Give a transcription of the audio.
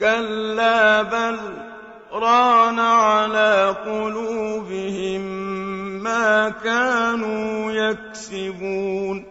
كَلَّا بَلْ رَانَ عَلَىٰ قُلُوبِهِم مَّا كَانُوا يَكْسِبُونَ